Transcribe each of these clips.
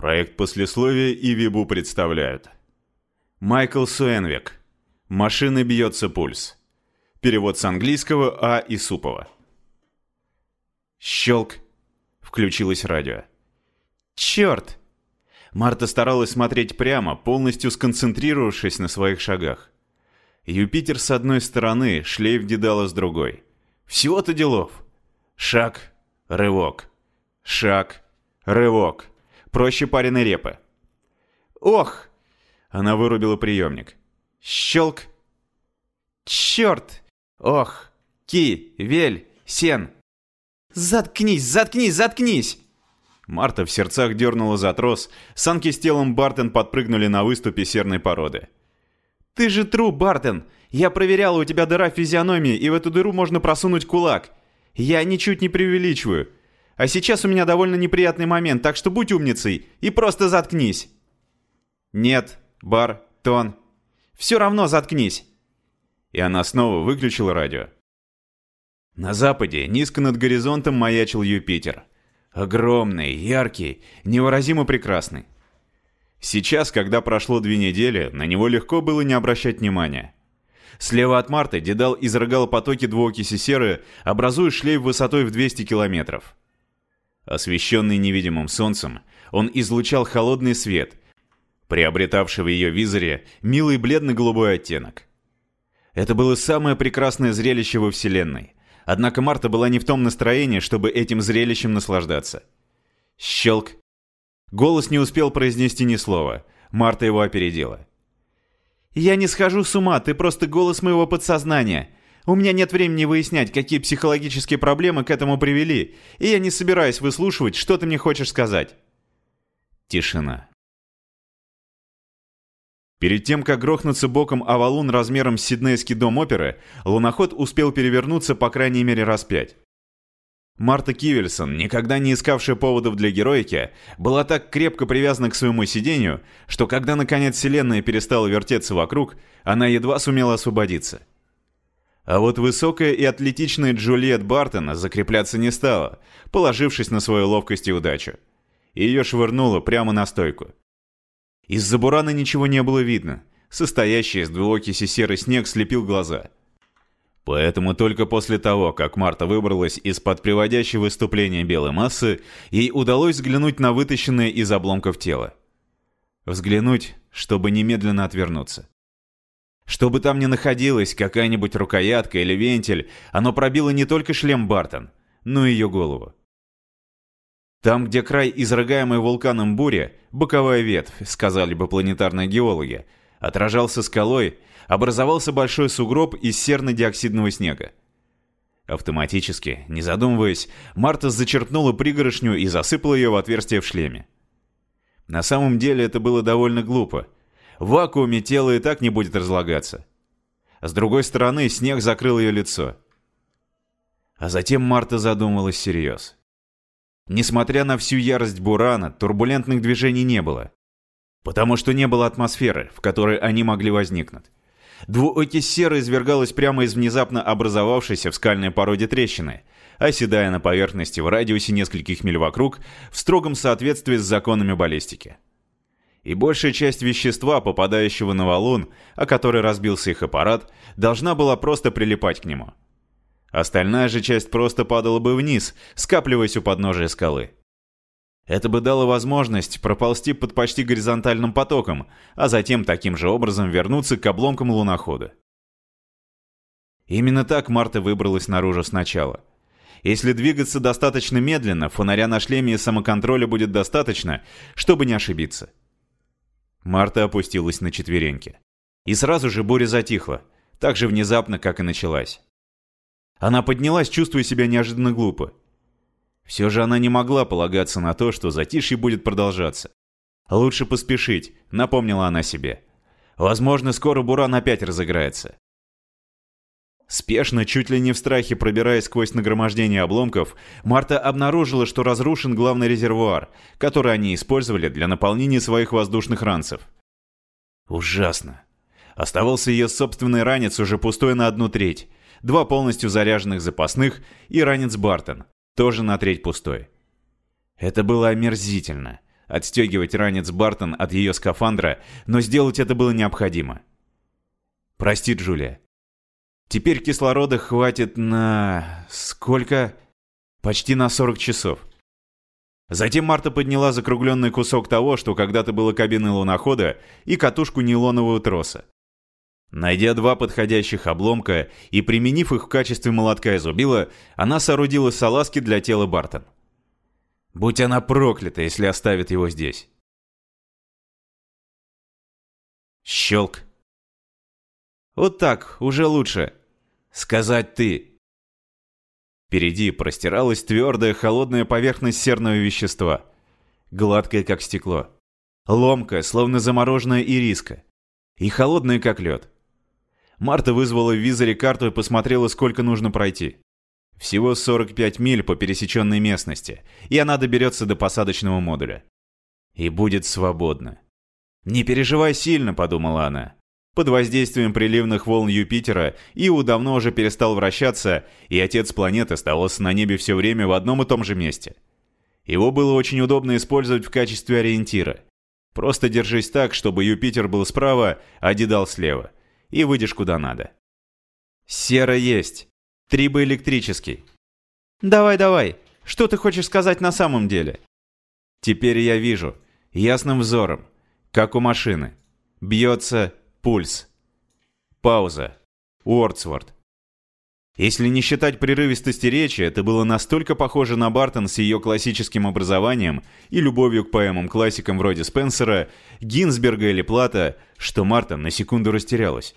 Проект послесловия и Вибу представляют. Майкл Суэнвик. Машины бьется пульс. Перевод с английского А. Исупова. Щелк. Включилось радио. Черт! Марта старалась смотреть прямо, полностью сконцентрировавшись на своих шагах. Юпитер с одной стороны, шлейф Дедала с другой. Всего-то делов. Шаг, рывок. Шаг, рывок. Проще пареной репы. «Ох!» Она вырубила приемник. «Щелк!» «Черт! Ох! Ки! Вель! Сен!» «Заткнись! Заткнись! Заткнись!» Марта в сердцах дернула за трос, санки с телом Бартен подпрыгнули на выступе серной породы. «Ты же тру, Бартен! Я проверяла, у тебя дыра в физиономии, и в эту дыру можно просунуть кулак. Я ничуть не преувеличиваю. А сейчас у меня довольно неприятный момент, так что будь умницей и просто заткнись. Нет, бар, тон. Все равно заткнись. И она снова выключила радио. На западе, низко над горизонтом, маячил Юпитер. Огромный, яркий, невыразимо прекрасный. Сейчас, когда прошло две недели, на него легко было не обращать внимания. Слева от Марты Дедал изрыгал потоки двуокиси серы, образуя шлейф высотой в 200 километров. Освещенный невидимым солнцем, он излучал холодный свет, приобретавший в ее визоре милый бледно-голубой оттенок. Это было самое прекрасное зрелище во Вселенной. Однако Марта была не в том настроении, чтобы этим зрелищем наслаждаться. Щелк. Голос не успел произнести ни слова. Марта его опередила. «Я не схожу с ума, ты просто голос моего подсознания. У меня нет времени выяснять, какие психологические проблемы к этому привели, и я не собираюсь выслушивать, что ты мне хочешь сказать». Тишина. Перед тем, как грохнуться боком о валун размером с Сиднейский дом оперы, луноход успел перевернуться по крайней мере раз пять. Марта Кивельсон, никогда не искавшая поводов для героики, была так крепко привязана к своему сидению, что когда наконец вселенная перестала вертеться вокруг, она едва сумела освободиться. А вот высокая и атлетичная Джульет Бартон закрепляться не стала, положившись на свою ловкость и удачу. Ее швырнуло прямо на стойку. Из-за бурана ничего не было видно. Состоящий из двуокиси серый снег слепил глаза. Поэтому только после того, как Марта выбралась из-под приводящей выступления белой массы, ей удалось взглянуть на вытащенное из обломков тело. Взглянуть, чтобы немедленно отвернуться. Что бы там ни находилось, какая-нибудь рукоятка или вентиль, оно пробило не только шлем Бартон, но и ее голову. Там, где край изрыгаемой вулканом бури, боковая ветвь, сказали бы планетарные геологи, отражался скалой, образовался большой сугроб из серно-диоксидного снега. Автоматически, не задумываясь, Марта зачерпнула пригоршню и засыпала ее в отверстие в шлеме. На самом деле это было довольно глупо. В вакууме тело и так не будет разлагаться. С другой стороны, снег закрыл ее лицо. А затем Марта задумалась всерьез. Несмотря на всю ярость Бурана, турбулентных движений не было. Потому что не было атмосферы, в которой они могли возникнуть. Двуокись серы извергалась прямо из внезапно образовавшейся в скальной породе трещины, оседая на поверхности в радиусе нескольких миль вокруг в строгом соответствии с законами баллистики. И большая часть вещества, попадающего на валун, о который разбился их аппарат, должна была просто прилипать к нему. Остальная же часть просто падала бы вниз, скапливаясь у подножия скалы. Это бы дало возможность проползти под почти горизонтальным потоком, а затем таким же образом вернуться к обломкам лунохода. Именно так Марта выбралась наружу сначала. Если двигаться достаточно медленно, фонаря на шлеме и самоконтроля будет достаточно, чтобы не ошибиться. Марта опустилась на четвереньки. И сразу же буря затихла, так же внезапно, как и началась. Она поднялась, чувствуя себя неожиданно глупо. Все же она не могла полагаться на то, что затишье будет продолжаться. «Лучше поспешить», — напомнила она себе. «Возможно, скоро Буран опять разыграется». Спешно, чуть ли не в страхе пробираясь сквозь нагромождение обломков, Марта обнаружила, что разрушен главный резервуар, который они использовали для наполнения своих воздушных ранцев. Ужасно. Оставался ее собственный ранец уже пустой на одну треть, два полностью заряженных запасных и ранец Бартон, тоже на треть пустой. Это было омерзительно. отстегивать ранец Бартон от ее скафандра, но сделать это было необходимо. «Прости, Джулия. Теперь кислорода хватит на... сколько? Почти на 40 часов. Затем Марта подняла закругленный кусок того, что когда-то было кабиной лунохода, и катушку нейлонового троса. Найдя два подходящих обломка и применив их в качестве молотка и зубила, она соорудила салазки для тела Бартон. Будь она проклята, если оставит его здесь. Щелк. Вот так, уже лучше. Сказать ты. Впереди простиралась твердая холодная поверхность серного вещества. Гладкая, как стекло. Ломкая, словно замороженная ириска. И холодная, как лед. Марта вызвала в визоре карту и посмотрела, сколько нужно пройти. Всего 45 миль по пересеченной местности, и она доберется до посадочного модуля. И будет свободна. «Не переживай сильно», — подумала она. Под воздействием приливных волн Юпитера Иу давно уже перестал вращаться, и отец планеты оставался на небе все время в одном и том же месте. Его было очень удобно использовать в качестве ориентира. Просто держись так, чтобы Юпитер был справа, а Дедал слева, и выйдешь куда надо. Сера есть. Трибоэлектрический. Давай, давай. Что ты хочешь сказать на самом деле? Теперь я вижу. Ясным взором. Как у машины. Бьется Пульс. Пауза. Уордсворт. Если не считать прерывистости речи, это было настолько похоже на Бартон с ее классическим образованием и любовью к поэмам-классикам вроде Спенсера, Гинзберга или Плата, что Марта на секунду растерялась.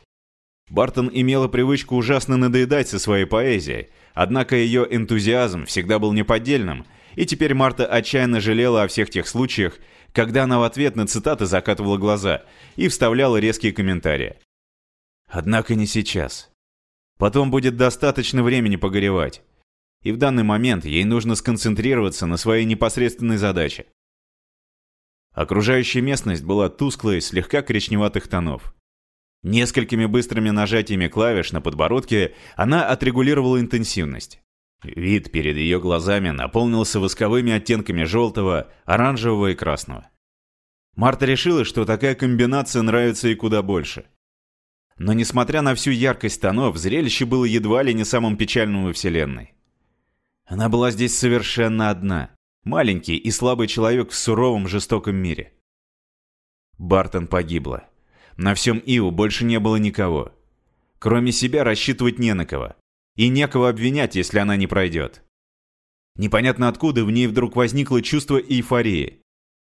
Бартон имела привычку ужасно надоедать со своей поэзией, однако ее энтузиазм всегда был неподдельным, и теперь Марта отчаянно жалела о всех тех случаях, когда она в ответ на цитаты закатывала глаза и вставляла резкие комментарии. Однако не сейчас. Потом будет достаточно времени погоревать. И в данный момент ей нужно сконцентрироваться на своей непосредственной задаче. Окружающая местность была тусклой, слегка коричневатых тонов. Несколькими быстрыми нажатиями клавиш на подбородке она отрегулировала интенсивность. Вид перед ее глазами наполнился восковыми оттенками желтого, оранжевого и красного. Марта решила, что такая комбинация нравится ей куда больше. Но несмотря на всю яркость тонов, зрелище было едва ли не самым печальным во Вселенной. Она была здесь совершенно одна. Маленький и слабый человек в суровом жестоком мире. Бартон погибла. На всем Иу больше не было никого. Кроме себя рассчитывать не на кого. И некого обвинять, если она не пройдет. Непонятно откуда в ней вдруг возникло чувство эйфории.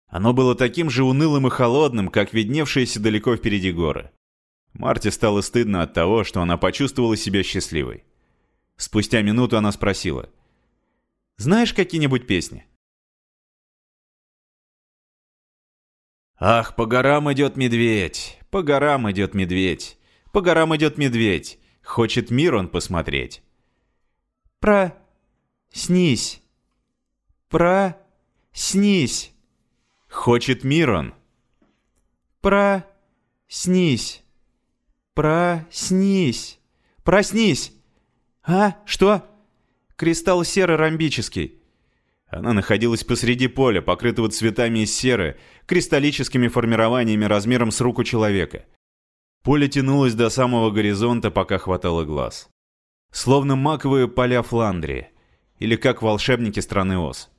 Оно было таким же унылым и холодным, как видневшиеся далеко впереди горы. Марте стало стыдно от того, что она почувствовала себя счастливой. Спустя минуту она спросила. «Знаешь какие-нибудь песни?» «Ах, по горам идет медведь, по горам идет медведь, по горам идет медведь, Хочет мир он посмотреть. Про... Снись. Про... Снись. Хочет мир он. Про... Снись. Проснись. Проснись. А? Что? Кристалл серо-ромбический. Она находилась посреди поля, покрытого цветами из серы, кристаллическими формированиями размером с руку человека. Поле тянулось до самого горизонта, пока хватало глаз. Словно маковые поля Фландрии, или как волшебники страны Оз.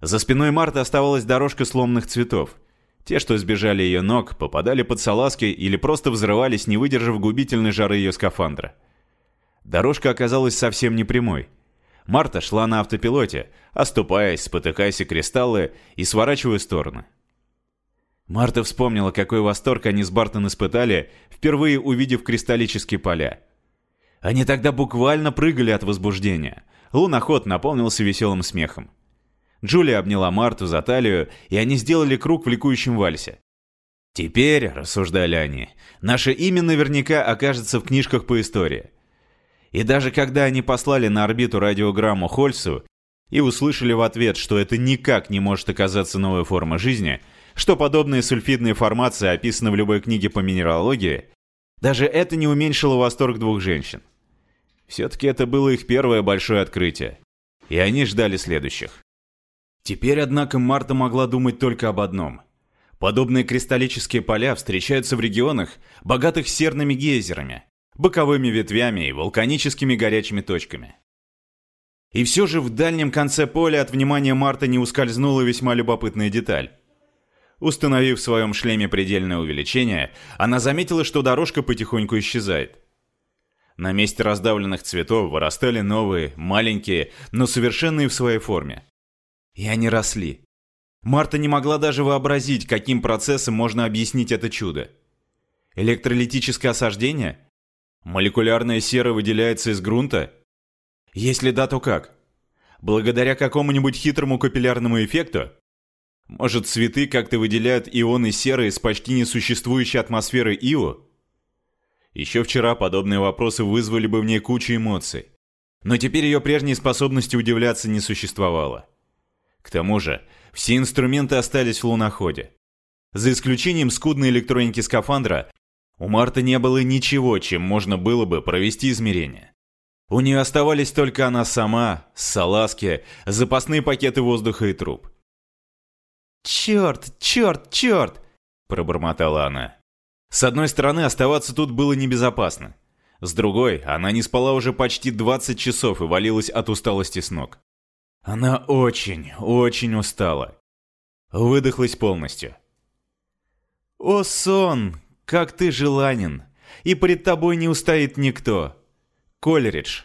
За спиной Марты оставалась дорожка сломанных цветов. Те, что сбежали ее ног, попадали под салазки или просто взрывались, не выдержав губительной жары ее скафандра. Дорожка оказалась совсем не прямой. Марта шла на автопилоте, оступаясь, спотыкаясь и кристаллы и сворачивая стороны. Марта вспомнила, какой восторг они с Бартон испытали, впервые увидев кристаллические поля. Они тогда буквально прыгали от возбуждения. Луноход наполнился веселым смехом. Джулия обняла Марту за талию, и они сделали круг в ликующем вальсе. «Теперь», — рассуждали они, — «наше имя наверняка окажется в книжках по истории». И даже когда они послали на орбиту радиограмму Хольсу и услышали в ответ, что это никак не может оказаться новой формой жизни — что подобные сульфидные формации описаны в любой книге по минералогии, даже это не уменьшило восторг двух женщин. Все-таки это было их первое большое открытие, и они ждали следующих. Теперь, однако, Марта могла думать только об одном. Подобные кристаллические поля встречаются в регионах, богатых серными гейзерами, боковыми ветвями и вулканическими горячими точками. И все же в дальнем конце поля от внимания Марта не ускользнула весьма любопытная деталь. Установив в своем шлеме предельное увеличение, она заметила, что дорожка потихоньку исчезает. На месте раздавленных цветов вырастали новые, маленькие, но совершенные в своей форме. И они росли. Марта не могла даже вообразить, каким процессом можно объяснить это чудо. Электролитическое осаждение? Молекулярная сера выделяется из грунта? Если да, то как? Благодаря какому-нибудь хитрому капиллярному эффекту? Может, цветы как-то выделяют ионы серы из почти несуществующей атмосферы Ио? Еще вчера подобные вопросы вызвали бы в ней кучу эмоций. Но теперь ее прежней способности удивляться не существовало. К тому же, все инструменты остались в луноходе. За исключением скудной электроники скафандра, у Марта не было ничего, чем можно было бы провести измерения. У нее оставались только она сама, салазки, запасные пакеты воздуха и труб. «Черт, черт, черт!» – пробормотала она. С одной стороны, оставаться тут было небезопасно. С другой, она не спала уже почти 20 часов и валилась от усталости с ног. Она очень, очень устала. Выдохлась полностью. «О, сон, как ты желанен, и пред тобой не устоит никто. Колеридж».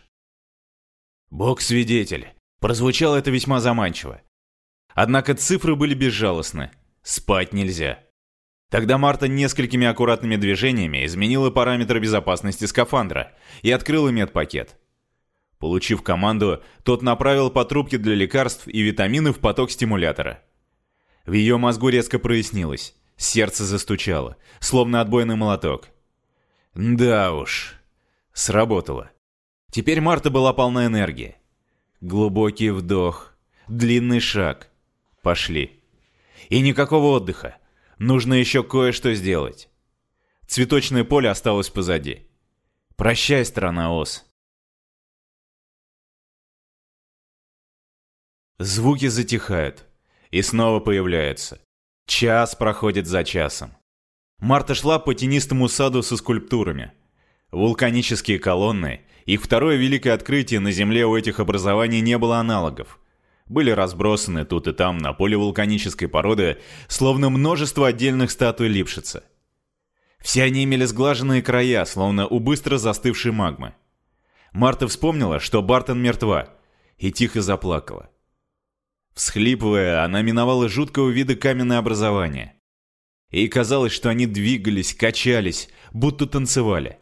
«Бог-свидетель», прозвучало это весьма заманчиво. Однако цифры были безжалостны. Спать нельзя. Тогда Марта несколькими аккуратными движениями изменила параметры безопасности скафандра и открыла медпакет. Получив команду, тот направил по трубке для лекарств и витаминов поток стимулятора. В ее мозгу резко прояснилось. Сердце застучало, словно отбойный молоток. Да уж. Сработало. Теперь Марта была полна энергии. Глубокий вдох, длинный шаг. Пошли. И никакого отдыха. Нужно еще кое-что сделать. Цветочное поле осталось позади. Прощай, страна Ос. Звуки затихают. И снова появляются. Час проходит за часом. Марта шла по тенистому саду со скульптурами. Вулканические колонны. Их второе великое открытие на Земле у этих образований не было аналогов. Были разбросаны тут и там на поле вулканической породы, словно множество отдельных статуй Липшица. Все они имели сглаженные края, словно у быстро застывшей магмы. Марта вспомнила, что Бартон мертва, и тихо заплакала. Всхлипывая, она миновала жуткого вида каменное образование. Ей казалось, что они двигались, качались, будто танцевали.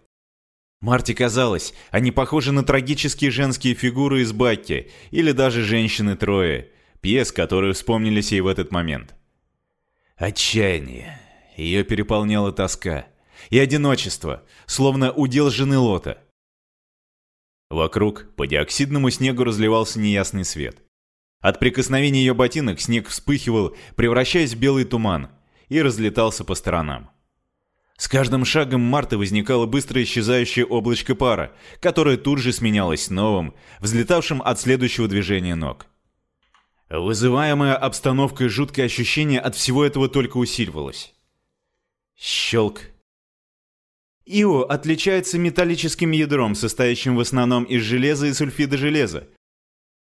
Марте казалось, они похожи на трагические женские фигуры из Бакки или даже «Женщины Трое», пьес, которые вспомнились ей в этот момент. Отчаяние. Ее переполняла тоска. И одиночество, словно удел жены Лота. Вокруг по диоксидному снегу разливался неясный свет. От прикосновения ее ботинок снег вспыхивал, превращаясь в белый туман, и разлетался по сторонам. С каждым шагом Марта возникало быстро исчезающее облачко пара, которое тут же сменялось новым, взлетавшим от следующего движения ног. Вызываемое обстановкой жуткое ощущение от всего этого только усиливалось. Щелк. Ио отличается металлическим ядром, состоящим в основном из железа и сульфида железа,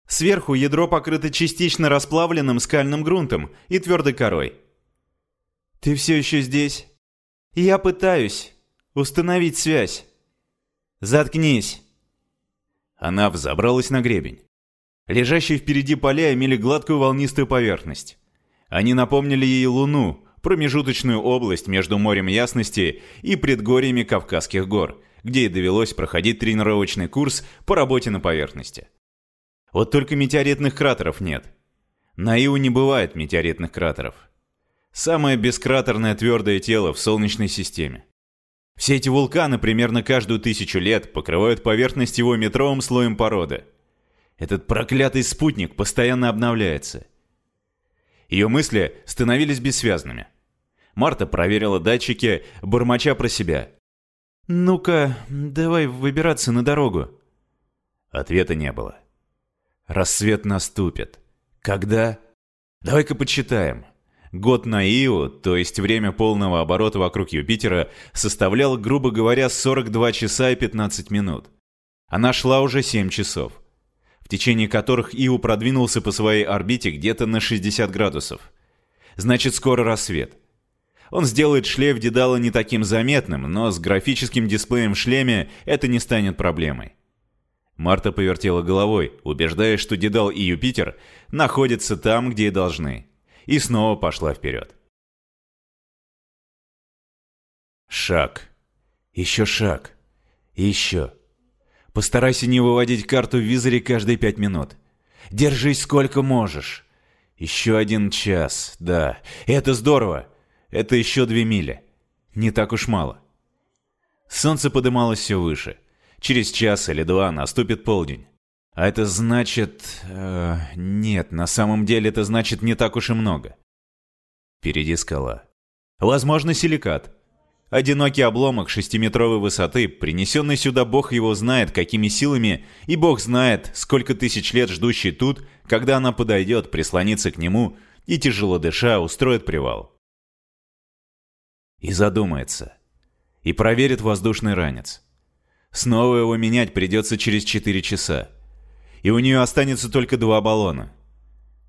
Сверху ядро покрыто частично расплавленным скальным грунтом и твердой корой. «Ты все еще здесь?» «Я пытаюсь установить связь». «Заткнись!» Она взобралась на гребень. Лежащие впереди поля имели гладкую волнистую поверхность. Они напомнили ей Луну, промежуточную область между морем ясности и предгорьями Кавказских гор, где ей довелось проходить тренировочный курс по работе на поверхности. Вот только метеоритных кратеров нет. На Иу не бывает метеоритных кратеров. Самое бескратерное твердое тело в Солнечной системе. Все эти вулканы примерно каждую тысячу лет покрывают поверхность его метровым слоем породы. Этот проклятый спутник постоянно обновляется. Ее мысли становились бессвязными. Марта проверила датчики, бормоча про себя. «Ну-ка, давай выбираться на дорогу». Ответа не было. Рассвет наступит. Когда? Давай-ка подсчитаем. Год на Ио, то есть время полного оборота вокруг Юпитера, составлял, грубо говоря, 42 часа и 15 минут. Она шла уже 7 часов, в течение которых Ио продвинулся по своей орбите где-то на 60 градусов. Значит, скоро рассвет. Он сделает шлейф Дедала не таким заметным, но с графическим дисплеем в шлеме это не станет проблемой. Марта повертела головой, убеждаясь, что Дедал и Юпитер находятся там, где и должны. И снова пошла вперед. Шаг. Еще шаг. еще. Постарайся не выводить карту в визоре каждые пять минут. Держись сколько можешь. Еще один час, да. Это здорово. Это еще две мили. Не так уж мало. Солнце подымалось все выше. Через час или два наступит полдень. А это значит... Э, нет, на самом деле это значит не так уж и много. Впереди скала. Возможно, силикат. Одинокий обломок шестиметровой высоты, принесенный сюда бог его знает какими силами, и бог знает, сколько тысяч лет ждущий тут, когда она подойдет, прислониться к нему и, тяжело дыша, устроит привал и задумается. И проверит воздушный ранец. Снова его менять придется через 4 часа. И у нее останется только два баллона.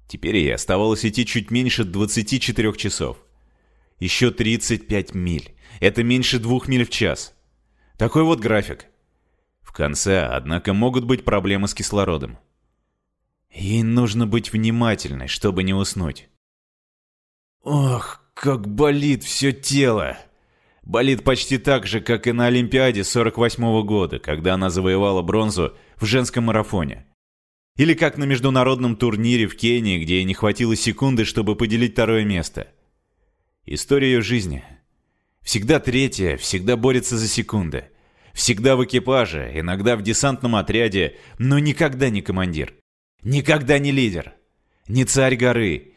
Теперь ей оставалось идти чуть меньше 24 часов. Еще 35 миль. Это меньше двух миль в час. Такой вот график. В конце, однако, могут быть проблемы с кислородом. Ей нужно быть внимательной, чтобы не уснуть. Ох, как болит все тело! Болит почти так же, как и на Олимпиаде 48 -го года, когда она завоевала бронзу в женском марафоне. Или как на международном турнире в Кении, где ей не хватило секунды, чтобы поделить второе место. История ее жизни. Всегда третья, всегда борется за секунды. Всегда в экипаже, иногда в десантном отряде, но никогда не командир. Никогда не лидер. Не царь горы.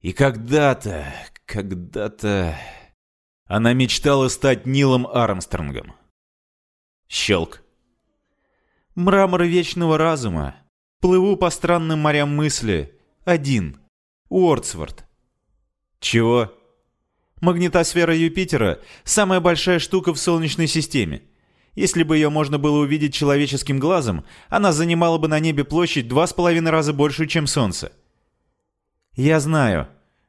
И когда-то, когда-то... Она мечтала стать Нилом Армстронгом. Щелк. Мрамор вечного разума. Плыву по странным морям мысли. Один. Уордсворт. Чего? Магнитосфера Юпитера – самая большая штука в Солнечной системе. Если бы ее можно было увидеть человеческим глазом, она занимала бы на небе площадь два с половиной раза большую, чем Солнце. «Я знаю»,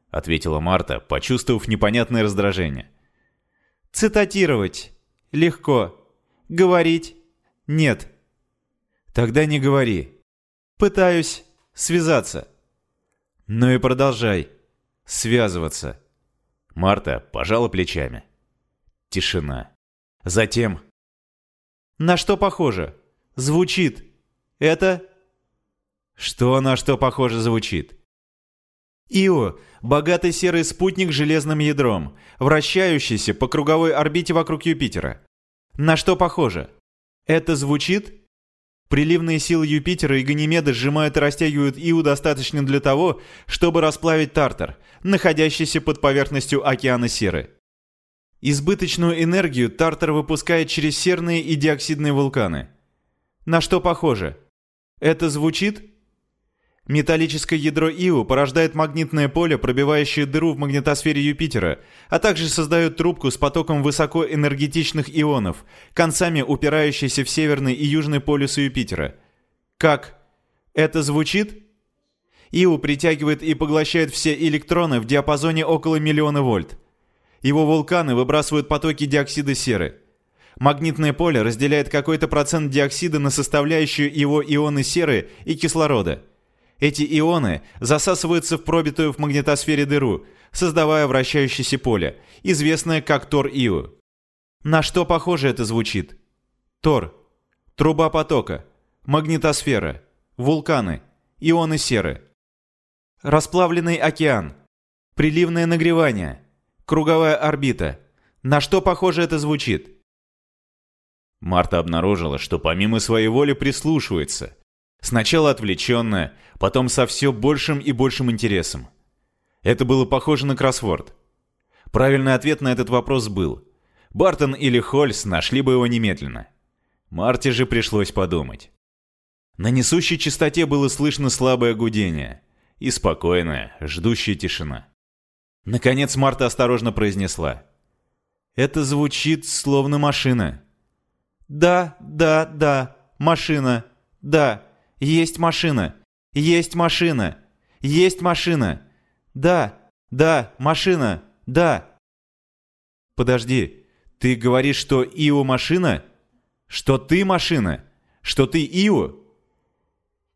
ответила Марта, почувствовав непонятное раздражение. Цитатировать легко. Говорить нет. Тогда не говори. Пытаюсь связаться. Ну и продолжай связываться. Марта пожала плечами. Тишина. Затем... На что похоже? Звучит. Это... Что на что похоже звучит? Ио – богатый серый спутник с железным ядром, вращающийся по круговой орбите вокруг Юпитера. На что похоже? Это звучит? Приливные силы Юпитера и Ганимеда сжимают и растягивают Ио достаточно для того, чтобы расплавить Тартар, находящийся под поверхностью океана Серы. Избыточную энергию Тартар выпускает через серные и диоксидные вулканы. На что похоже? Это звучит? Металлическое ядро Ио порождает магнитное поле, пробивающее дыру в магнитосфере Юпитера, а также создает трубку с потоком высокоэнергетичных ионов, концами упирающейся в северный и южный полюсы Юпитера. Как? Это звучит? Ио притягивает и поглощает все электроны в диапазоне около миллиона вольт. Его вулканы выбрасывают потоки диоксида серы. Магнитное поле разделяет какой-то процент диоксида на составляющую его ионы серы и кислорода – эти ионы засасываются в пробитую в магнитосфере дыру, создавая вращающееся поле, известное как Тор-Ио. На что похоже это звучит? Тор. Труба потока. Магнитосфера. Вулканы. Ионы серы. Расплавленный океан. Приливное нагревание. Круговая орбита. На что похоже это звучит? Марта обнаружила, что помимо своей воли прислушивается – Сначала отвлеченно, потом со все большим и большим интересом. Это было похоже на кроссворд. Правильный ответ на этот вопрос был. Бартон или Хольс нашли бы его немедленно. Марте же пришлось подумать. На несущей частоте было слышно слабое гудение. и спокойная, ждущая тишина. Наконец Марта осторожно произнесла. «Это звучит словно машина». «Да, да, да, машина. Да, есть машина. Есть машина. Есть машина. Да, да, машина. Да». «Подожди, ты говоришь, что Ио машина? Что ты машина? Что ты Ио?»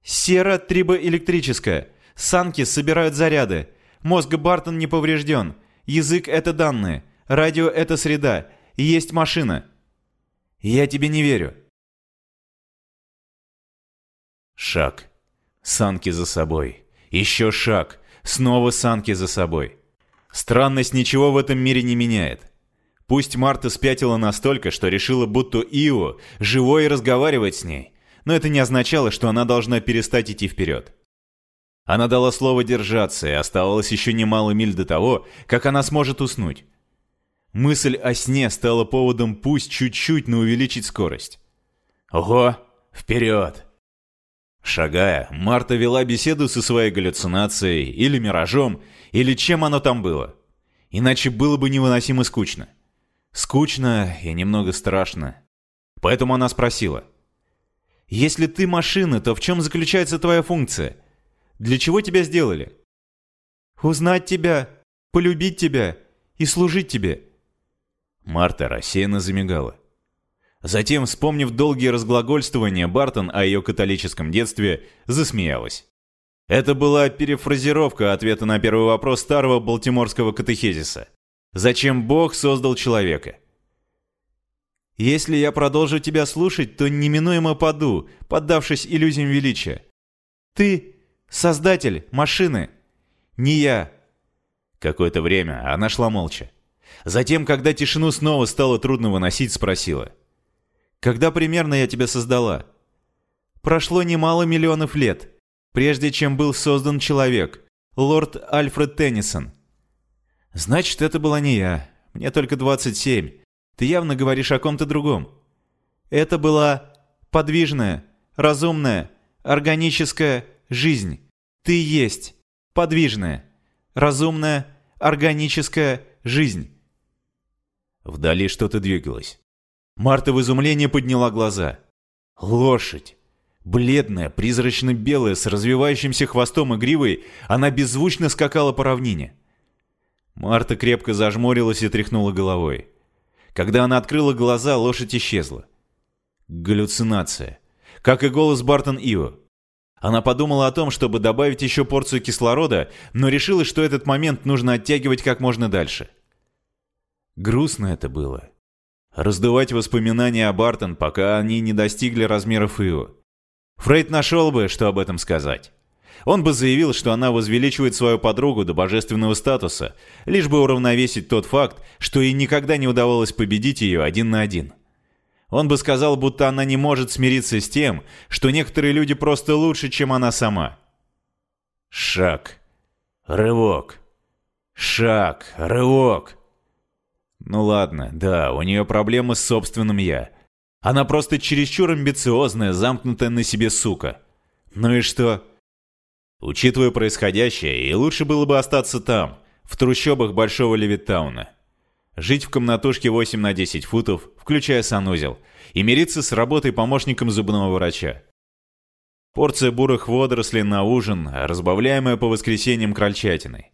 «Сера-трибоэлектрическая. Санки собирают заряды. Мозг Бартон не поврежден. Язык — это данные. Радио — это среда. Есть машина. Я тебе не верю. Шаг. Санки за собой. Еще шаг. Снова санки за собой. Странность ничего в этом мире не меняет. Пусть Марта спятила настолько, что решила, будто Ио живой и разговаривать с ней, но это не означало, что она должна перестать идти вперед. Она дала слово держаться, и оставалось еще немало миль до того, как она сможет уснуть. Мысль о сне стала поводом пусть чуть-чуть, но увеличить скорость. «Ого! Вперед!» Шагая, Марта вела беседу со своей галлюцинацией, или миражом, или чем оно там было. Иначе было бы невыносимо скучно. Скучно и немного страшно. Поэтому она спросила. «Если ты машина, то в чем заключается твоя функция?» Для чего тебя сделали?» «Узнать тебя, полюбить тебя и служить тебе». Марта рассеянно замигала. Затем, вспомнив долгие разглагольствования Бартон о ее католическом детстве, засмеялась. Это была перефразировка ответа на первый вопрос старого балтиморского катехезиса. «Зачем Бог создал человека?» «Если я продолжу тебя слушать, то неминуемо паду, поддавшись иллюзиям величия. Ты Создатель машины. Не я. Какое-то время она шла молча. Затем, когда тишину снова стало трудно выносить, спросила. «Когда примерно я тебя создала?» «Прошло немало миллионов лет, прежде чем был создан человек, лорд Альфред Теннисон». «Значит, это была не я. Мне только 27. Ты явно говоришь о ком-то другом». «Это была подвижная, разумная, органическая жизнь. Ты есть подвижная, разумная, органическая жизнь. Вдали что-то двигалось. Марта в изумлении подняла глаза. Лошадь. Бледная, призрачно-белая, с развивающимся хвостом и гривой, она беззвучно скакала по равнине. Марта крепко зажмурилась и тряхнула головой. Когда она открыла глаза, лошадь исчезла. Галлюцинация. Как и голос Бартон Ио. Она подумала о том, чтобы добавить еще порцию кислорода, но решила, что этот момент нужно оттягивать как можно дальше. Грустно это было. Раздувать воспоминания о Бартон, пока они не достигли размеров Ио. Фрейд нашел бы, что об этом сказать. Он бы заявил, что она возвеличивает свою подругу до божественного статуса, лишь бы уравновесить тот факт, что ей никогда не удавалось победить ее один на один. Он бы сказал, будто она не может смириться с тем, что некоторые люди просто лучше, чем она сама. Шаг. Рывок. Шаг. Рывок. Ну ладно, да, у нее проблемы с собственным «я». Она просто чересчур амбициозная, замкнутая на себе сука. Ну и что? Учитывая происходящее, ей лучше было бы остаться там, в трущобах Большого Левиттауна. Жить в комнатушке 8 на 10 футов, включая санузел, и мириться с работой помощником зубного врача. Порция бурых водорослей на ужин, разбавляемая по воскресеньям крольчатиной.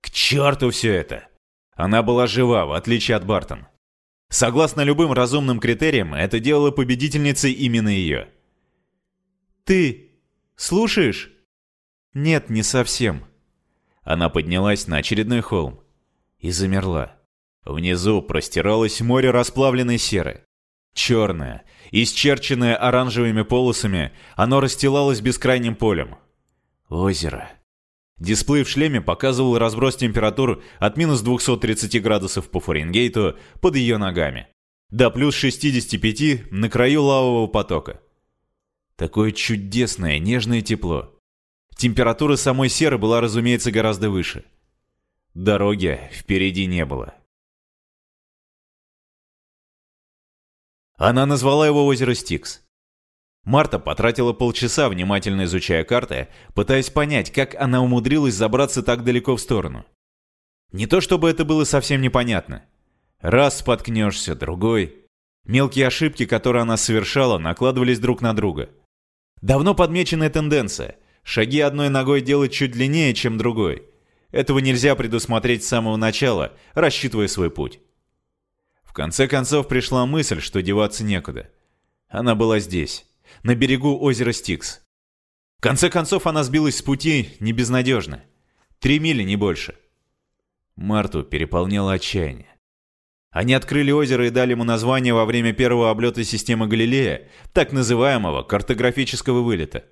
К черту все это! Она была жива, в отличие от Бартон. Согласно любым разумным критериям, это делало победительницей именно ее. «Ты слушаешь?» «Нет, не совсем». Она поднялась на очередной холм и замерла. Внизу простиралось море расплавленной серы. Черное, исчерченное оранжевыми полосами, оно расстилалось бескрайним полем. Озеро. Дисплей в шлеме показывал разброс температур от минус 230 градусов по Фаренгейту под ее ногами до плюс 65 на краю лавового потока. Такое чудесное, нежное тепло. Температура самой серы была, разумеется, гораздо выше. Дороги впереди не было. Она назвала его озеро Стикс. Марта потратила полчаса, внимательно изучая карты, пытаясь понять, как она умудрилась забраться так далеко в сторону. Не то чтобы это было совсем непонятно. Раз споткнешься, другой. Мелкие ошибки, которые она совершала, накладывались друг на друга. Давно подмеченная тенденция. Шаги одной ногой делать чуть длиннее, чем другой. Этого нельзя предусмотреть с самого начала, рассчитывая свой путь. В конце концов пришла мысль, что деваться некуда. Она была здесь на берегу озера Стикс. В конце концов она сбилась с пути не безнадежно. Три мили, не больше. Марту переполняло отчаяние. Они открыли озеро и дали ему название во время первого облета системы Галилея, так называемого картографического вылета.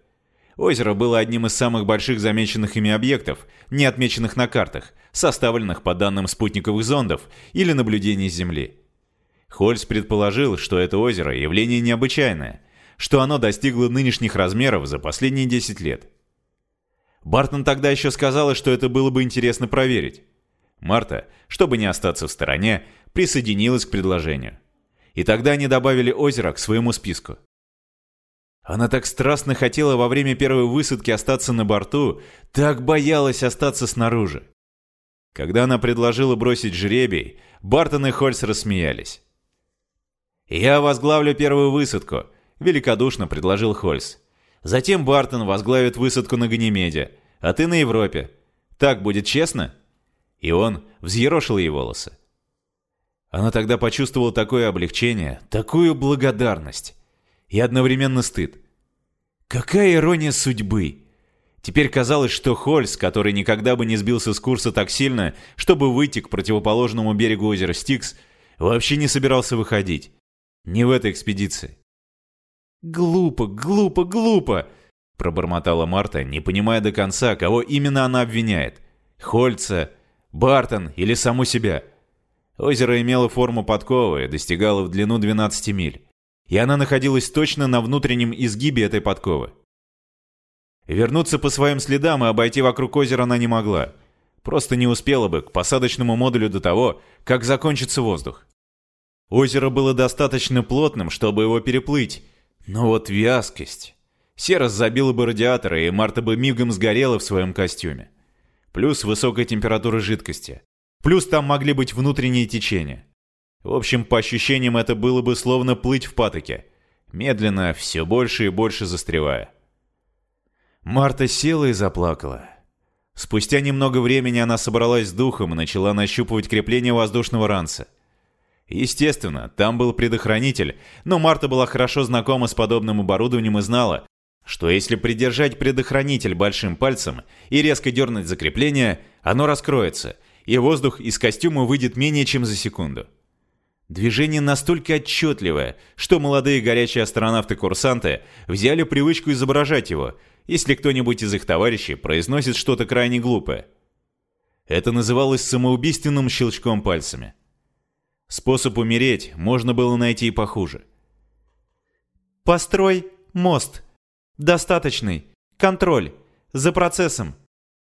Озеро было одним из самых больших замеченных ими объектов, не отмеченных на картах, составленных по данным спутниковых зондов или наблюдений с Земли. Хольц предположил, что это озеро – явление необычайное – что оно достигло нынешних размеров за последние 10 лет. Бартон тогда еще сказала, что это было бы интересно проверить. Марта, чтобы не остаться в стороне, присоединилась к предложению. И тогда они добавили озеро к своему списку. Она так страстно хотела во время первой высадки остаться на борту, так боялась остаться снаружи. Когда она предложила бросить жребий, Бартон и Хольц рассмеялись. «Я возглавлю первую высадку», великодушно предложил Хольс. Затем Бартон возглавит высадку на Ганимеде, а ты на Европе. Так будет честно?» И он взъерошил ей волосы. Она тогда почувствовала такое облегчение, такую благодарность и одновременно стыд. Какая ирония судьбы! Теперь казалось, что Хольс, который никогда бы не сбился с курса так сильно, чтобы выйти к противоположному берегу озера Стикс, вообще не собирался выходить. Не в этой экспедиции. «Глупо, глупо, глупо!» – пробормотала Марта, не понимая до конца, кого именно она обвиняет. Хольца, Бартон или саму себя. Озеро имело форму подковы и достигало в длину 12 миль. И она находилась точно на внутреннем изгибе этой подковы. Вернуться по своим следам и обойти вокруг озера она не могла. Просто не успела бы к посадочному модулю до того, как закончится воздух. Озеро было достаточно плотным, чтобы его переплыть, но вот вязкость. Серос забила бы радиаторы, и Марта бы мигом сгорела в своем костюме. Плюс высокая температура жидкости. Плюс там могли быть внутренние течения. В общем, по ощущениям это было бы словно плыть в патоке. Медленно, все больше и больше застревая. Марта села и заплакала. Спустя немного времени она собралась с духом и начала нащупывать крепление воздушного ранца – Естественно, там был предохранитель, но Марта была хорошо знакома с подобным оборудованием и знала, что если придержать предохранитель большим пальцем и резко дернуть закрепление, оно раскроется, и воздух из костюма выйдет менее чем за секунду. Движение настолько отчетливое, что молодые горячие астронавты-курсанты взяли привычку изображать его, если кто-нибудь из их товарищей произносит что-то крайне глупое. Это называлось самоубийственным щелчком пальцами. Способ умереть можно было найти и похуже. «Построй мост. Достаточный. Контроль. За процессом.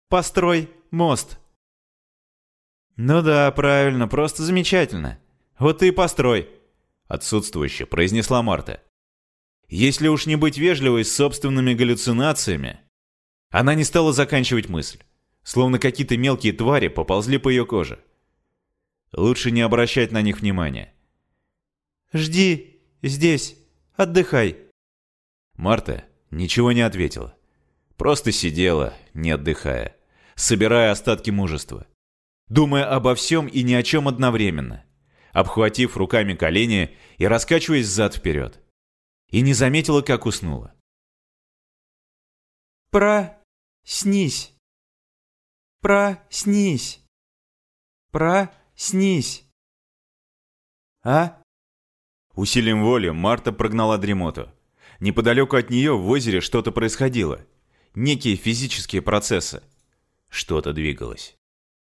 Построй мост». «Ну да, правильно, просто замечательно. Вот ты и построй», — отсутствующе произнесла Марта. Если уж не быть вежливой с собственными галлюцинациями, она не стала заканчивать мысль, словно какие-то мелкие твари поползли по ее коже. Лучше не обращать на них внимания. «Жди здесь, отдыхай». Марта ничего не ответила. Просто сидела, не отдыхая, собирая остатки мужества. Думая обо всем и ни о чем одновременно, обхватив руками колени и раскачиваясь зад-вперед. И не заметила, как уснула. «Проснись! Проснись! Проснись!» Снись!» «А?» Усилием воли Марта прогнала дремоту. Неподалеку от нее в озере что-то происходило. Некие физические процессы. Что-то двигалось.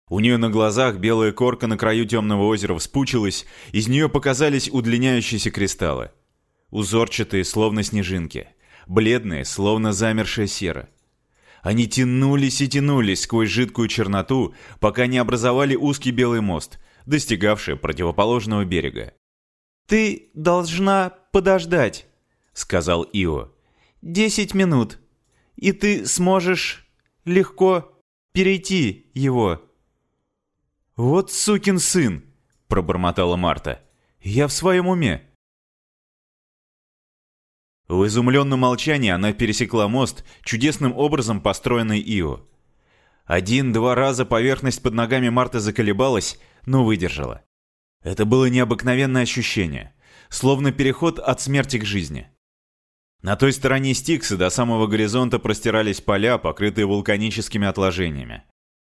У нее на глазах белая корка на краю темного озера вспучилась, из нее показались удлиняющиеся кристаллы. Узорчатые, словно снежинки. Бледные, словно замершая сера. Они тянулись и тянулись сквозь жидкую черноту, пока не образовали узкий белый мост, достигавший противоположного берега. «Ты должна подождать», — сказал Ио. десять минут, и ты сможешь легко перейти его». «Вот сукин сын!» – пробормотала Марта. «Я в своем уме». В изумленном молчании она пересекла мост, чудесным образом построенный Ио. Один-два раза поверхность под ногами Марты заколебалась, но выдержала. Это было необыкновенное ощущение, словно переход от смерти к жизни. На той стороне Стикса до самого горизонта простирались поля, покрытые вулканическими отложениями.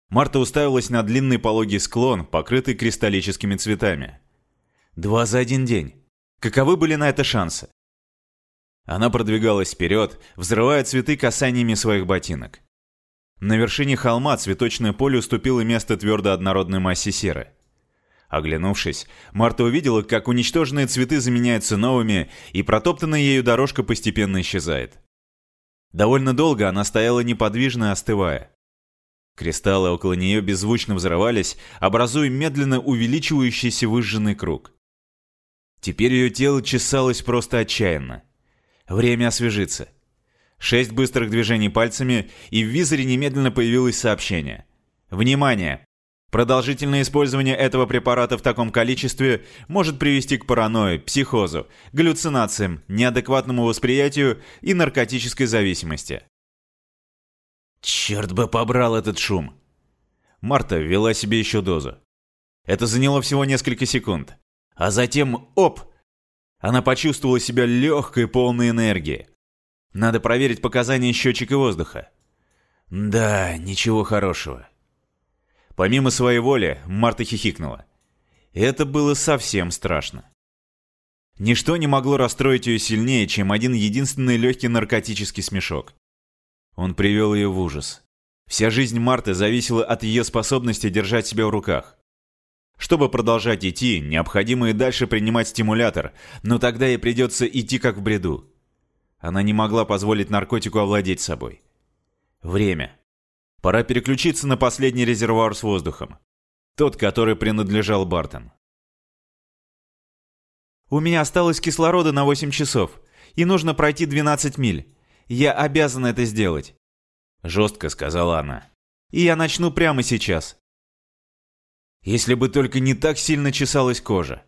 Марта уставилась на длинный пологий склон, покрытый кристаллическими цветами. Два за один день. Каковы были на это шансы? Она продвигалась вперед, взрывая цветы касаниями своих ботинок. На вершине холма цветочное поле уступило место твердо однородной массе серы. Оглянувшись, Марта увидела, как уничтоженные цветы заменяются новыми, и протоптанная ею дорожка постепенно исчезает. Довольно долго она стояла неподвижно, остывая. Кристаллы около нее беззвучно взрывались, образуя медленно увеличивающийся выжженный круг. Теперь ее тело чесалось просто отчаянно. Время освежиться. Шесть быстрых движений пальцами, и в визоре немедленно появилось сообщение. «Внимание! Продолжительное использование этого препарата в таком количестве может привести к паранойи, психозу, галлюцинациям, неадекватному восприятию и наркотической зависимости». Черт бы побрал этот шум! Марта ввела себе еще дозу. Это заняло всего несколько секунд. А затем, оп! Она почувствовала себя легкой, полной энергии. Надо проверить показания счетчика воздуха. Да, ничего хорошего. Помимо своей воли, Марта хихикнула. Это было совсем страшно. Ничто не могло расстроить ее сильнее, чем один единственный легкий наркотический смешок. Он привел ее в ужас. Вся жизнь Марты зависела от ее способности держать себя в руках. Чтобы продолжать идти, необходимо и дальше принимать стимулятор, но тогда ей придется идти как в бреду. Она не могла позволить наркотику овладеть собой. Время. Пора переключиться на последний резервуар с воздухом. Тот, который принадлежал Бартон. «У меня осталось кислорода на 8 часов, и нужно пройти 12 миль. Я обязана это сделать», — жестко сказала она. «И я начну прямо сейчас. Если бы только не так сильно чесалась кожа.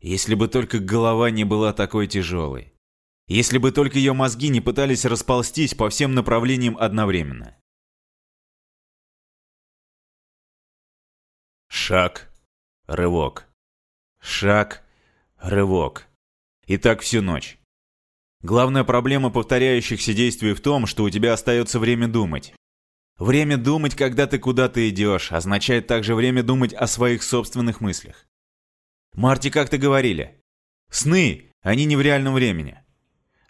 Если бы только голова не была такой тяжелой. Если бы только ее мозги не пытались расползтись по всем направлениям одновременно. Шаг, рывок. Шаг, рывок. И так всю ночь. Главная проблема повторяющихся действий в том, что у тебя остается время думать. Время думать, когда ты куда-то идешь, означает также время думать о своих собственных мыслях. Марти как-то говорили. Сны, они не в реальном времени.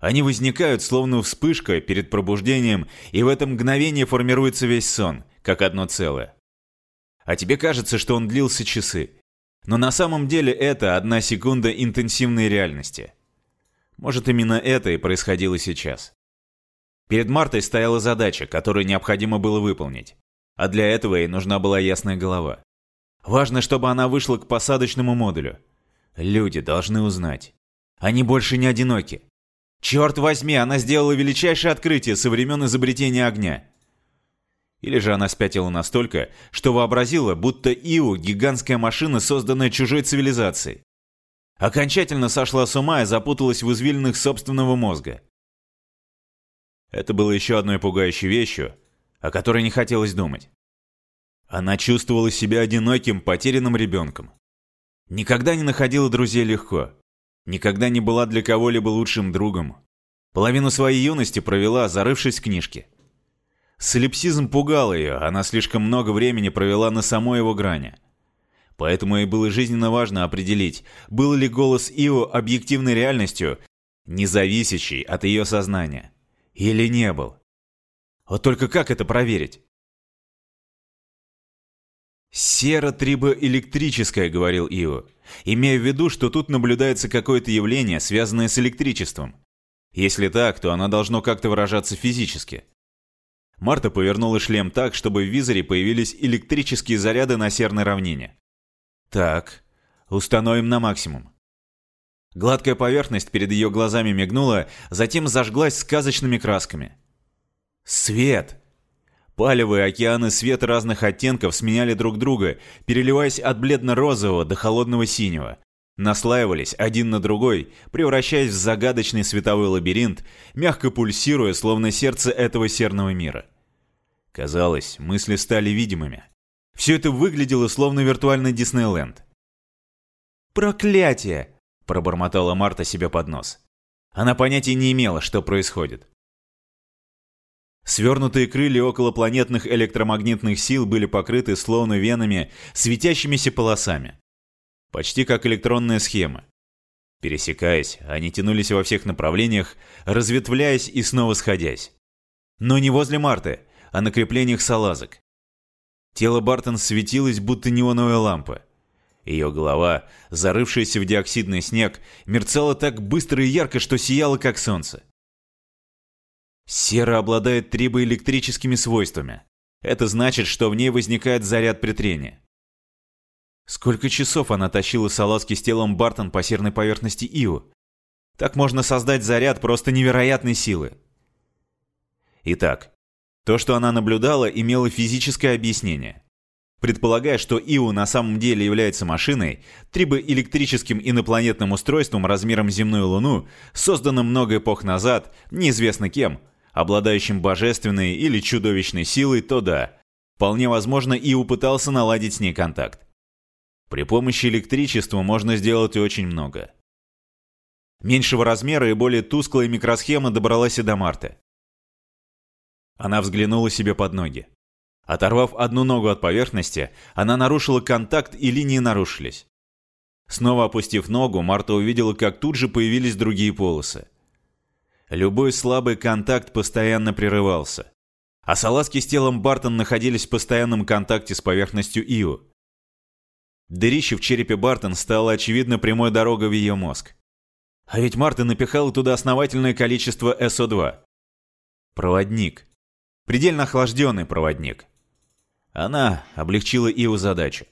Они возникают словно вспышка перед пробуждением, и в это мгновение формируется весь сон, как одно целое. А тебе кажется, что он длился часы. Но на самом деле это одна секунда интенсивной реальности. Может, именно это и происходило сейчас. Перед Мартой стояла задача, которую необходимо было выполнить. А для этого ей нужна была ясная голова. Важно, чтобы она вышла к посадочному модулю. Люди должны узнать. Они больше не одиноки. Черт возьми, она сделала величайшее открытие со времен изобретения огня. Или же она спятила настолько, что вообразила, будто Иу – гигантская машина, созданная чужой цивилизацией. Окончательно сошла с ума и запуталась в извилинах собственного мозга. Это было еще одной пугающей вещью, о которой не хотелось думать. Она чувствовала себя одиноким, потерянным ребенком. Никогда не находила друзей легко. Никогда не была для кого-либо лучшим другом. Половину своей юности провела, зарывшись в книжки. Солипсизм пугал ее, она слишком много времени провела на самой его грани. Поэтому ей было жизненно важно определить, был ли голос Ио объективной реальностью, независящей от ее сознания. Или не был? Вот только как это проверить? «Серо-трибоэлектрическое», — говорил Ио, имея в виду, что тут наблюдается какое-то явление, связанное с электричеством. Если так, то оно должно как-то выражаться физически. Марта повернула шлем так, чтобы в визоре появились электрические заряды на серной равнине. Так, установим на максимум. Гладкая поверхность перед ее глазами мигнула, затем зажглась сказочными красками. Свет! Палевые океаны света разных оттенков сменяли друг друга, переливаясь от бледно-розового до холодного синего. Наслаивались один на другой, превращаясь в загадочный световой лабиринт, мягко пульсируя, словно сердце этого серного мира. Казалось, мысли стали видимыми. Все это выглядело словно виртуальный Диснейленд. «Проклятие!» – пробормотала Марта себе под нос. Она понятия не имела, что происходит. Свернутые крылья околопланетных электромагнитных сил были покрыты словно венами, светящимися полосами. Почти как электронная схема. Пересекаясь, они тянулись во всех направлениях, разветвляясь и снова сходясь. Но не возле Марты, а на креплениях салазок. Тело Бартон светилось, будто неоновая лампа. Ее голова, зарывшаяся в диоксидный снег, мерцала так быстро и ярко, что сияла, как солнце. Сера обладает трибоэлектрическими свойствами. Это значит, что в ней возникает заряд при трении. Сколько часов она тащила салазки с телом Бартон по серной поверхности Ио? Так можно создать заряд просто невероятной силы. Итак, то, что она наблюдала, имело физическое объяснение. Предполагая, что Ио на самом деле является машиной, трибоэлектрическим инопланетным устройством размером земную Луну, созданным много эпох назад, неизвестно кем, обладающим божественной или чудовищной силой, то да, вполне возможно Ио пытался наладить с ней контакт. При помощи электричества можно сделать очень много. Меньшего размера и более тусклая микросхема добралась и до Марты. Она взглянула себе под ноги. Оторвав одну ногу от поверхности, она нарушила контакт, и линии нарушились. Снова опустив ногу, Марта увидела, как тут же появились другие полосы. Любой слабый контакт постоянно прерывался. А салазки с телом Бартон находились в постоянном контакте с поверхностью Ио. Дырище в черепе Бартон стало очевидно прямой дорогой в ее мозг. А ведь Марта напихала туда основательное количество СО2. Проводник. Предельно охлажденный проводник. Она облегчила Ио задачу.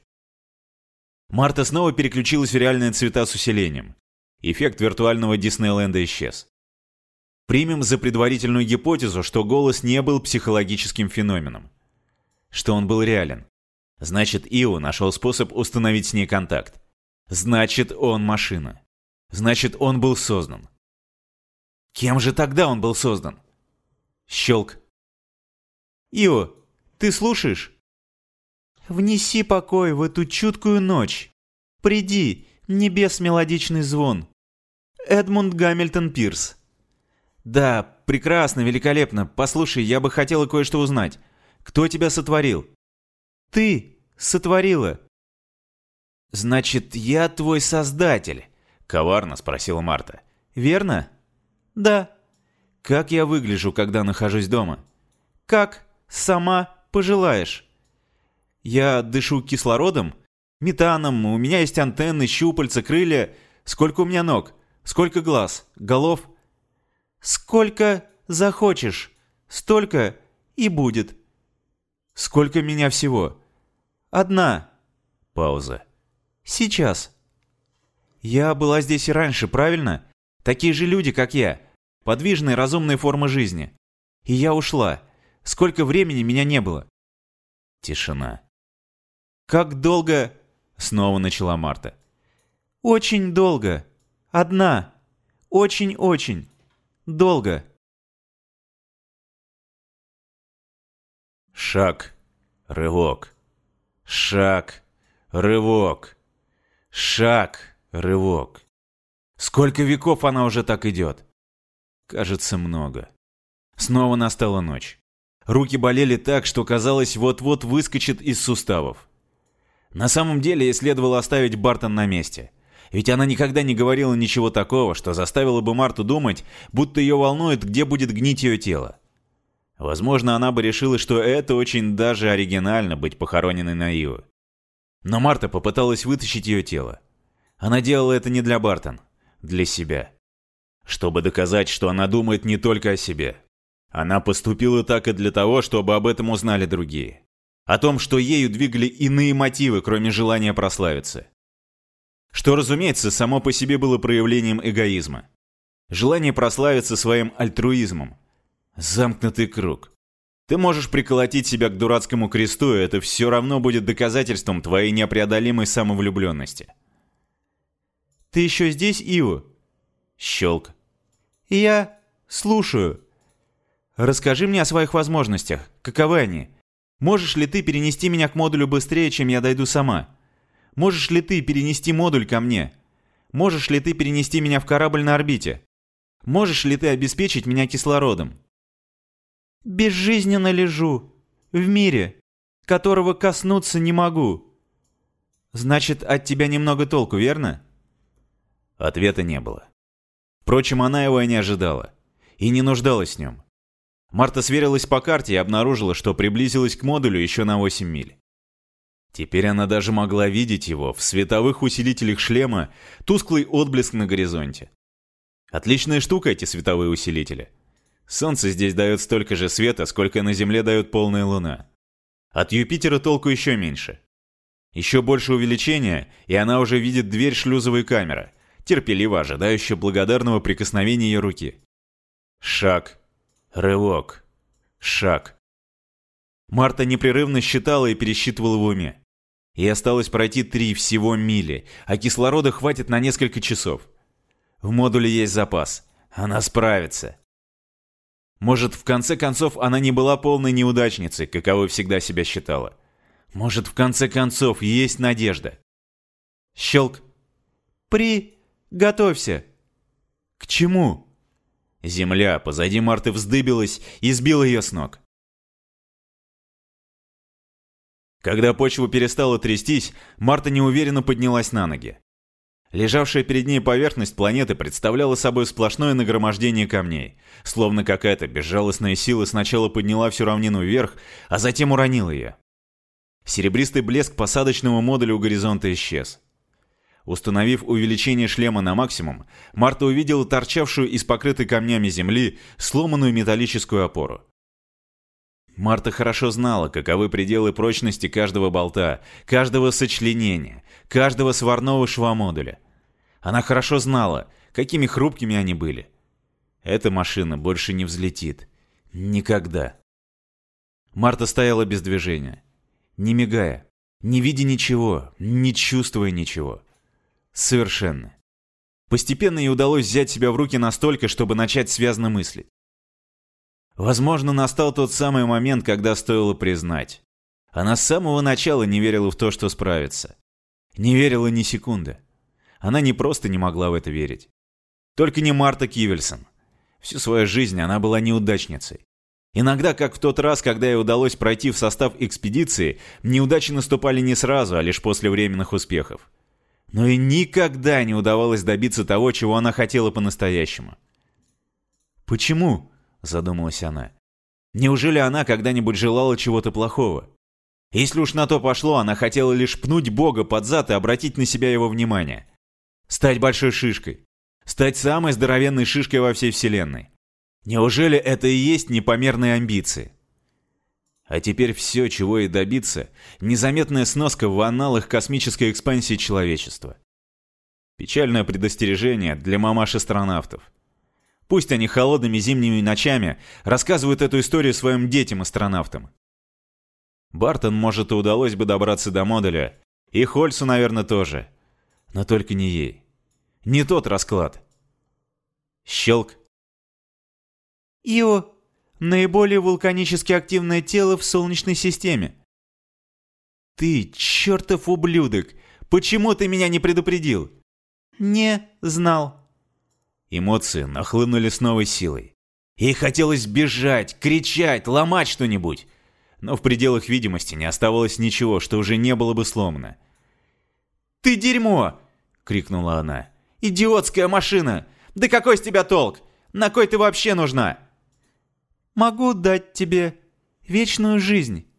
Марта снова переключилась в реальные цвета с усилением. Эффект виртуального Диснейленда исчез. Примем за предварительную гипотезу, что голос не был психологическим феноменом. Что он был реален. Значит, Ио нашел способ установить с ней контакт. Значит, он машина. Значит, он был создан. Кем же тогда он был создан? Щелк. Ио, ты слушаешь? Внеси покой в эту чуткую ночь. Приди, небес мелодичный звон. Эдмунд Гамильтон Пирс. Да, прекрасно, великолепно. Послушай, я бы хотела кое-что узнать. Кто тебя сотворил? Ты сотворила. Значит, я твой создатель? Коварно спросила Марта. Верно? Да. Как я выгляжу, когда нахожусь дома? Как? сама пожелаешь. Я дышу кислородом, метаном, у меня есть антенны, щупальца, крылья. Сколько у меня ног? Сколько глаз? Голов? Сколько захочешь, столько и будет. Сколько меня всего? Одна. Пауза. Сейчас. Я была здесь и раньше, правильно? Такие же люди, как я. Подвижные, разумные формы жизни. И я ушла. Сколько времени меня не было?» Тишина. «Как долго...» — снова начала Марта. «Очень долго. Одна. Очень-очень. Долго». Шаг. Рывок. Шаг. Рывок. Шаг. Рывок. Сколько веков она уже так идет? Кажется, много. Снова настала ночь. Руки болели так, что казалось, вот-вот выскочит из суставов. На самом деле ей следовало оставить Бартон на месте. Ведь она никогда не говорила ничего такого, что заставило бы Марту думать, будто ее волнует, где будет гнить ее тело. Возможно, она бы решила, что это очень даже оригинально быть похороненной на Ио. Но Марта попыталась вытащить ее тело. Она делала это не для Бартон, для себя. Чтобы доказать, что она думает не только о себе. Она поступила так и для того, чтобы об этом узнали другие. О том, что ею двигали иные мотивы, кроме желания прославиться. Что, разумеется, само по себе было проявлением эгоизма. Желание прославиться своим альтруизмом. Замкнутый круг. Ты можешь приколотить себя к дурацкому кресту, и это все равно будет доказательством твоей непреодолимой самовлюбленности. «Ты еще здесь, Ио?» Щелк. «Я слушаю. Расскажи мне о своих возможностях. Каковы они? Можешь ли ты перенести меня к модулю быстрее, чем я дойду сама? Можешь ли ты перенести модуль ко мне? Можешь ли ты перенести меня в корабль на орбите? Можешь ли ты обеспечить меня кислородом?» Безжизненно лежу. В мире, которого коснуться не могу. Значит, от тебя немного толку, верно? Ответа не было. Впрочем, она его и не ожидала. И не нуждалась в нем. Марта сверилась по карте и обнаружила, что приблизилась к модулю еще на 8 миль. Теперь она даже могла видеть его в световых усилителях шлема, тусклый отблеск на горизонте. Отличная штука эти световые усилители. Солнце здесь дает столько же света, сколько на Земле дает полная Луна. От Юпитера толку еще меньше. Еще больше увеличения, и она уже видит дверь шлюзовой камеры, терпеливо ожидающая благодарного прикосновения ее руки. Шаг. Рывок. Шаг. Марта непрерывно считала и пересчитывала в уме. Ей осталось пройти три всего мили, а кислорода хватит на несколько часов. В модуле есть запас. Она справится. Может, в конце концов, она не была полной неудачницей, каковой всегда себя считала. Может, в конце концов, есть надежда. Щелк. «При... готовься». «К чему?» Земля позади Марты вздыбилась и сбила ее с ног. Когда почва перестала трястись, Марта неуверенно поднялась на ноги. Лежавшая перед ней поверхность планеты представляла собой сплошное нагромождение камней, словно какая-то безжалостная сила сначала подняла всю равнину вверх, а затем уронила ее. Серебристый блеск посадочного модуля у горизонта исчез. Установив увеличение шлема на максимум, Марта увидела торчавшую из покрытой камнями земли сломанную металлическую опору. Марта хорошо знала, каковы пределы прочности каждого болта, каждого сочленения, каждого сварного шва модуля. Она хорошо знала, какими хрупкими они были. Эта машина больше не взлетит. Никогда. Марта стояла без движения, не мигая, не видя ничего, не чувствуя ничего. Совершенно. Постепенно ей удалось взять себя в руки настолько, чтобы начать связно мыслить. Возможно, настал тот самый момент, когда стоило признать. Она с самого начала не верила в то, что справится. Не верила ни секунды. Она не просто не могла в это верить. Только не Марта Кивельсон. Всю свою жизнь она была неудачницей. Иногда, как в тот раз, когда ей удалось пройти в состав экспедиции, неудачи наступали не сразу, а лишь после временных успехов. Но и никогда не удавалось добиться того, чего она хотела по-настоящему. Почему? — задумалась она. «Неужели она когда-нибудь желала чего-то плохого? Если уж на то пошло, она хотела лишь пнуть Бога под зад и обратить на себя его внимание. Стать большой шишкой. Стать самой здоровенной шишкой во всей Вселенной. Неужели это и есть непомерные амбиции? А теперь все, чего и добиться, незаметная сноска в аналах космической экспансии человечества. Печальное предостережение для мамаш-астронавтов. Пусть они холодными зимними ночами рассказывают эту историю своим детям-астронавтам. Бартон, может, и удалось бы добраться до модуля. И Хольсу, наверное, тоже. Но только не ей. Не тот расклад. Щелк. Ио. Наиболее вулканически активное тело в Солнечной системе. Ты, чертов ублюдок! Почему ты меня не предупредил? Не знал. Эмоции нахлынули с новой силой. Ей хотелось бежать, кричать, ломать что-нибудь. Но в пределах видимости не оставалось ничего, что уже не было бы сломано. «Ты дерьмо!» — крикнула она. «Идиотская машина! Да какой с тебя толк? На кой ты вообще нужна?» «Могу дать тебе вечную жизнь,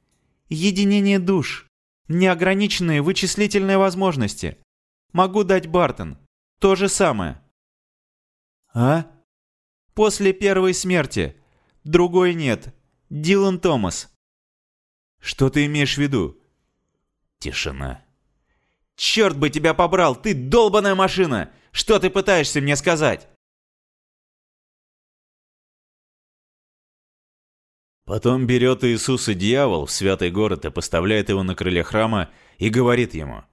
единение душ, неограниченные вычислительные возможности. Могу дать Бартон. То же самое. «А?» «После первой смерти. Другой нет. Дилан Томас». «Что ты имеешь в виду?» Тишина. Черт бы тебя побрал, ты долбаная машина! Что ты пытаешься мне сказать?» Потом берет Иисус и дьявол в святый город и поставляет его на крыле храма и говорит ему,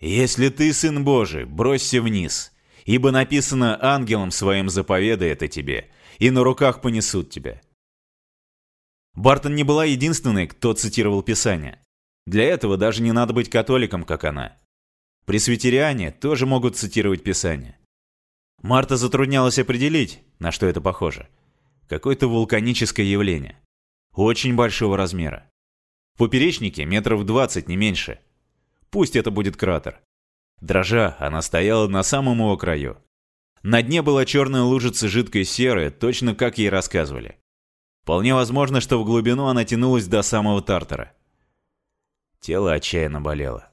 «Если ты сын Божий, бросься вниз, ибо написано ангелом своим заповедай это тебе, и на руках понесут тебя». Бартон не была единственной, кто цитировал Писание. Для этого даже не надо быть католиком, как она. Пресвитериане тоже могут цитировать Писание. Марта затруднялась определить, на что это похоже. Какое-то вулканическое явление очень большого размера. В поперечнике метров 20, не меньше. Пусть это будет кратер. Дрожа, она стояла на самом его краю. На дне была черная лужица жидкой серы, точно как ей рассказывали. Вполне возможно, что в глубину она тянулась до самого Тартара. Тело отчаянно болело.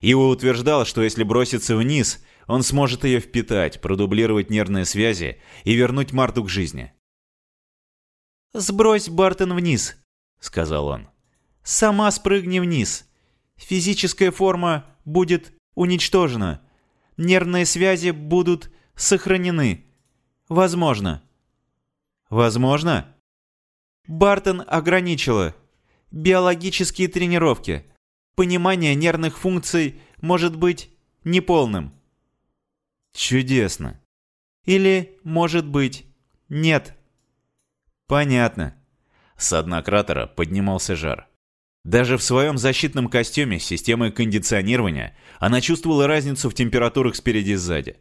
Ива утверждал, что если броситься вниз, он сможет ее впитать, продублировать нервные связи и вернуть Марту к жизни. «Сбрось Бартон вниз», — сказал он. «Сама спрыгни вниз. Физическая форма будет уничтожена. Нервные связи будут сохранены. Возможно». «Возможно?» Бартон ограничила. Биологические тренировки. Понимание нервных функций может быть неполным. Чудесно. Или, может быть, нет. Понятно. С дна кратера поднимался жар. Даже в своем защитном костюме с системой кондиционирования она чувствовала разницу в температурах спереди и сзади.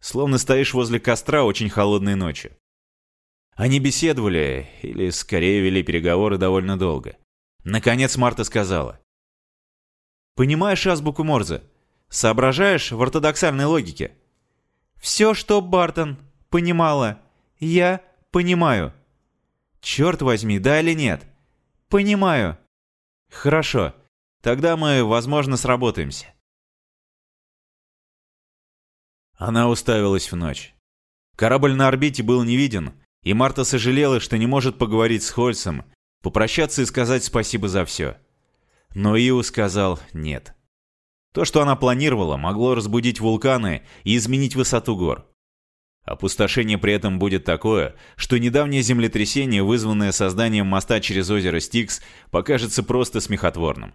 Словно стоишь возле костра очень холодной ночью. Они беседовали, или скорее вели переговоры довольно долго. Наконец Марта сказала. «Понимаешь азбуку Морзе? Соображаешь в ортодоксальной логике?» «Все, что Бартон понимала, я понимаю». Черт возьми, да или нет? Понимаю. Хорошо. Тогда мы, возможно, сработаемся. Она уставилась в ночь. Корабль на орбите был не виден, и Марта сожалела, что не может поговорить с Хольцем, попрощаться и сказать спасибо за все. Но Иу сказал нет. То, что она планировала, могло разбудить вулканы и изменить высоту гор. Опустошение при этом будет такое, что недавнее землетрясение, вызванное созданием моста через озеро Стикс, покажется просто смехотворным.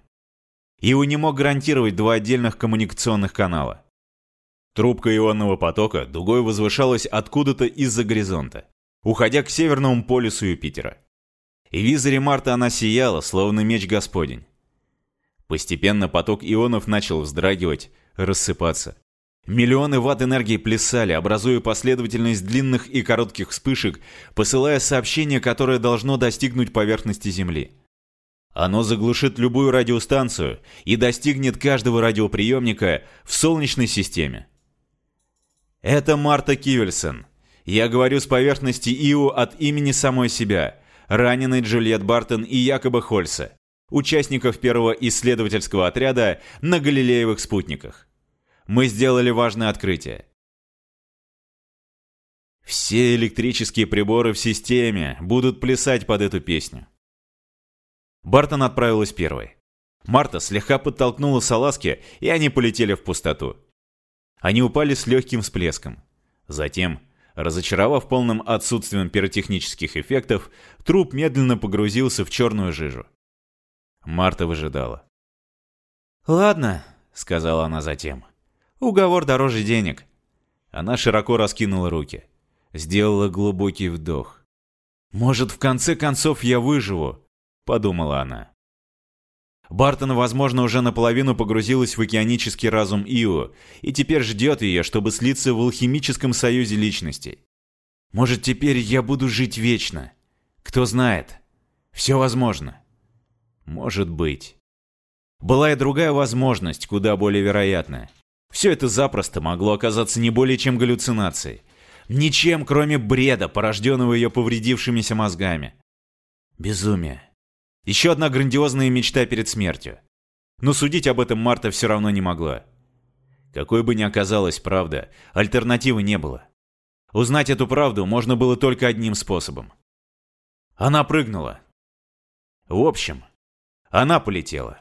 Ио не мог гарантировать два отдельных коммуникационных канала. Трубка ионного потока дугой возвышалась откуда-то из-за горизонта, уходя к северному полюсу Юпитера. И в визоре Марта она сияла, словно меч Господень. Постепенно поток ионов начал вздрагивать, рассыпаться. Миллионы ватт энергии плясали, образуя последовательность длинных и коротких вспышек, посылая сообщение, которое должно достигнуть поверхности Земли. Оно заглушит любую радиостанцию и достигнет каждого радиоприемника в Солнечной системе. Это Марта Кивельсон. Я говорю с поверхности Ио от имени самой себя, раненой Джульет Бартон и Якоба Хольса, участников первого исследовательского отряда на Галилеевых спутниках мы сделали важное открытие. Все электрические приборы в системе будут плясать под эту песню. Бартон отправилась первой. Марта слегка подтолкнула салазки, и они полетели в пустоту. Они упали с легким всплеском. Затем, разочаровав полным отсутствием пиротехнических эффектов, труп медленно погрузился в черную жижу. Марта выжидала. «Ладно», — сказала она затем. Уговор дороже денег. Она широко раскинула руки. Сделала глубокий вдох. «Может, в конце концов я выживу?» – подумала она. Бартон, возможно, уже наполовину погрузилась в океанический разум Ио и теперь ждет ее, чтобы слиться в алхимическом союзе личностей. Может, теперь я буду жить вечно? Кто знает? Все возможно. Может быть. Была и другая возможность, куда более вероятная. Все это запросто могло оказаться не более чем галлюцинацией. Ничем, кроме бреда, порожденного ее повредившимися мозгами. Безумие. Еще одна грандиозная мечта перед смертью. Но судить об этом Марта все равно не могла. Какой бы ни оказалась правда, альтернативы не было. Узнать эту правду можно было только одним способом. Она прыгнула. В общем, она полетела.